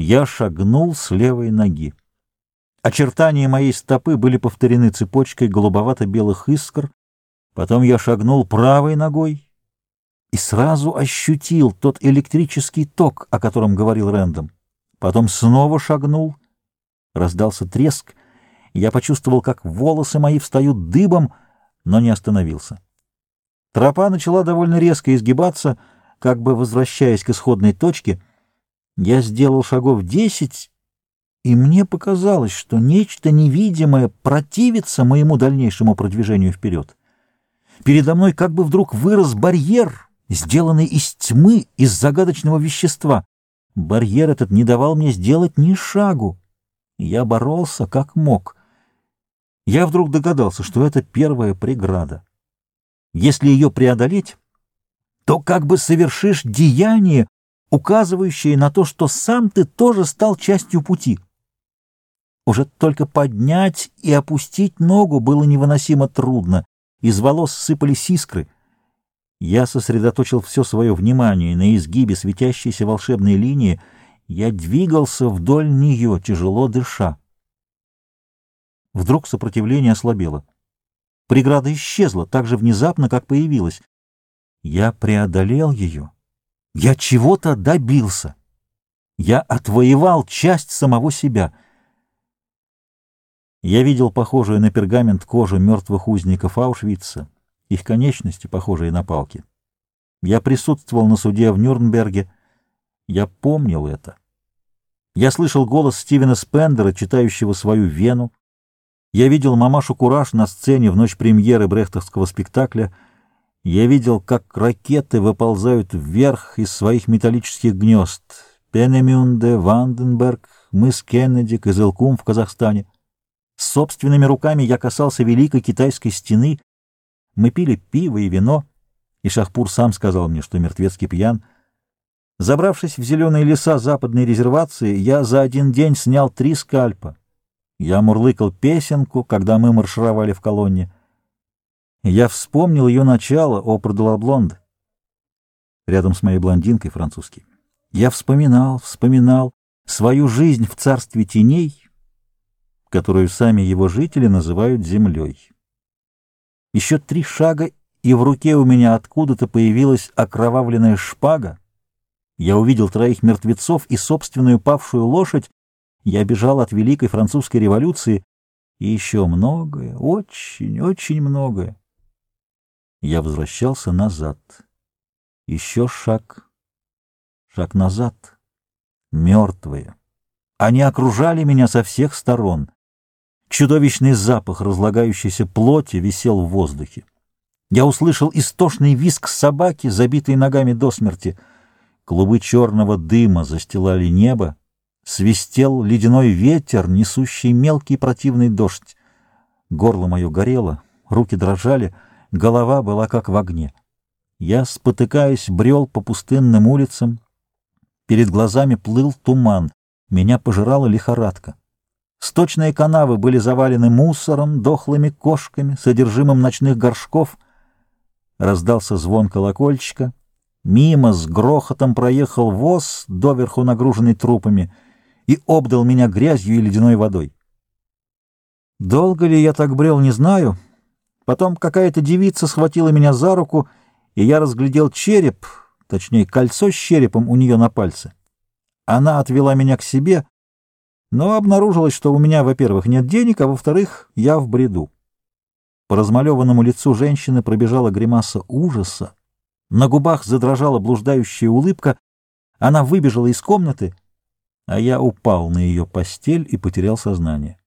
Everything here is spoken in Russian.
Я шагнул с левой ноги. Очертания моей стопы были повторены цепочкой голубовато-белых искр. Потом я шагнул правой ногой и сразу ощутил тот электрический ток, о котором говорил Рэндом. Потом снова шагнул. Раздался треск. Я почувствовал, как волосы мои встают дыбом, но не остановился. Тропа начала довольно резко изгибаться, как бы возвращаясь к исходной точке — я сделал шагов десять, и мне показалось, что нечто невидимое противится моему дальнейшему продвижению вперед. Передо мной как бы вдруг вырос барьер, сделанный из тьмы, из загадочного вещества. Барьер этот не давал мне сделать ни шагу. Я боролся как мог. Я вдруг догадался, что это первая преграда. Если ее преодолеть, то как бы совершишь деяние, указывающие на то, что сам ты тоже стал частью пути. Уже только поднять и опустить ногу было невыносимо трудно, из волос сыпались искры. Я сосредоточил все свое внимание на изгибе светящейся волшебной линии, я двигался вдоль нее, тяжело дыша. Вдруг сопротивление ослабело. Преграда исчезла так же внезапно, как появилась. Я преодолел ее я чего-то добился. Я отвоевал часть самого себя. Я видел похожую на пергамент кожу мертвых узников Аушвица, их конечности, похожие на палки. Я присутствовал на суде в Нюрнберге. Я помнил это. Я слышал голос Стивена Спендера, читающего свою «Вену». Я видел мамашу Кураж на сцене в ночь премьеры брехтовского спектакля — я видел, как ракеты выползают вверх из своих металлических гнезд. Пенемюнде, Ванденберг, мыс Кеннеди, Кызылкум в Казахстане. С собственными руками я касался великой китайской стены. Мы пили пиво и вино, и Шахпур сам сказал мне, что мертвецкий пьян. Забравшись в зеленые леса западной резервации, я за один день снял три скальпа. Я мурлыкал песенку, когда мы маршировали в колонне — я вспомнил ее начало, о Блонд, рядом с моей блондинкой французский. Я вспоминал, вспоминал свою жизнь в царстве теней, которую сами его жители называют землей. Еще три шага, и в руке у меня откуда-то появилась окровавленная шпага. Я увидел троих мертвецов и собственную павшую лошадь. Я бежал от Великой Французской революции. И еще многое, очень, очень многое. Я возвращался назад. Еще шаг. Шаг назад. Мертвые. Они окружали меня со всех сторон. Чудовищный запах разлагающейся плоти висел в воздухе. Я услышал истошный визг собаки, забитой ногами до смерти. Клубы черного дыма застилали небо. Свистел ледяной ветер, несущий мелкий противный дождь. Горло мое горело, руки дрожали — голова была как в огне. Я, спотыкаясь, брел по пустынным улицам. Перед глазами плыл туман, меня пожирала лихорадка. Сточные канавы были завалены мусором, дохлыми кошками, содержимым ночных горшков. Раздался звон колокольчика. Мимо с грохотом проехал воз, доверху нагруженный трупами, и обдал меня грязью и ледяной водой. Долго ли я так брел, не знаю, — Потом какая-то девица схватила меня за руку, и я разглядел череп, точнее, кольцо с черепом у нее на пальце. Она отвела меня к себе, но обнаружилось, что у меня, во-первых, нет денег, а во-вторых, я в бреду. По размалеванному лицу женщины пробежала гримаса ужаса. На губах задрожала блуждающая улыбка. Она выбежала из комнаты, а я упал на ее постель и потерял сознание.